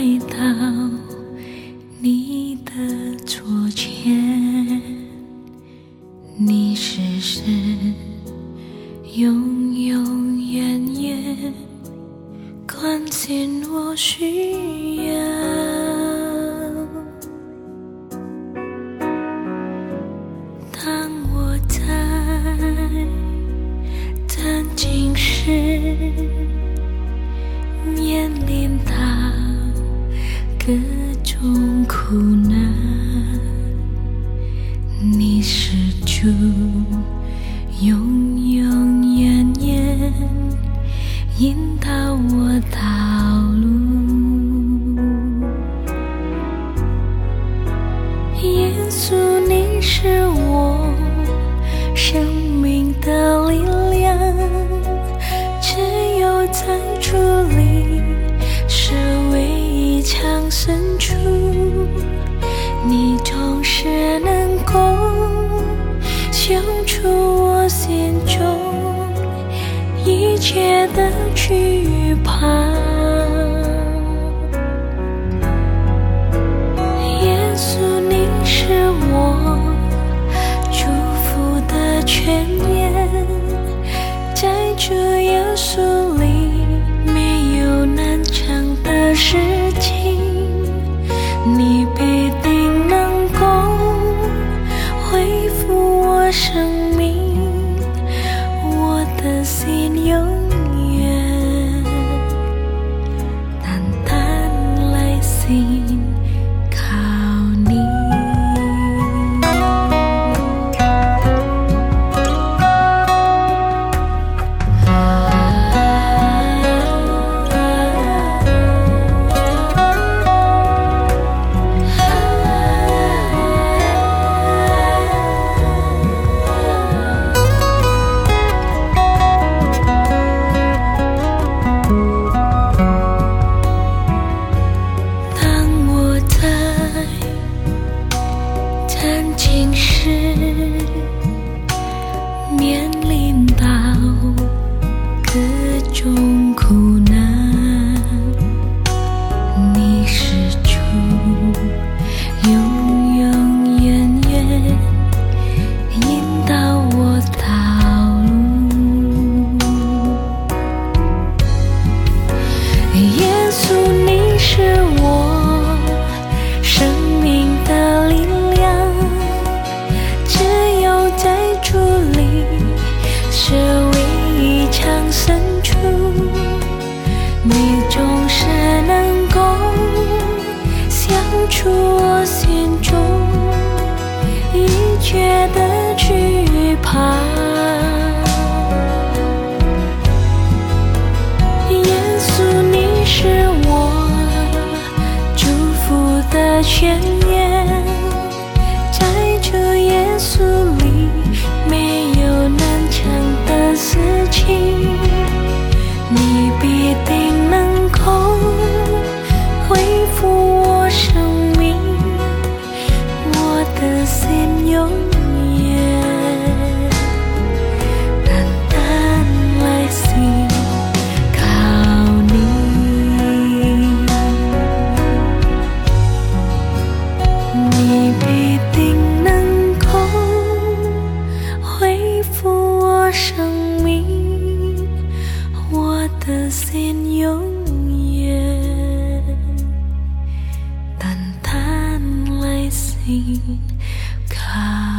回到你的左前，你时时永永远远关心我需要。当我在弹琴时，面临他。这种苦难你是主永永远远引导我道路耶稣你是我深处，你总是能够消除我心中一切的惧怕。种苦难。去盼耶稣，你是我祝福的宣言。God.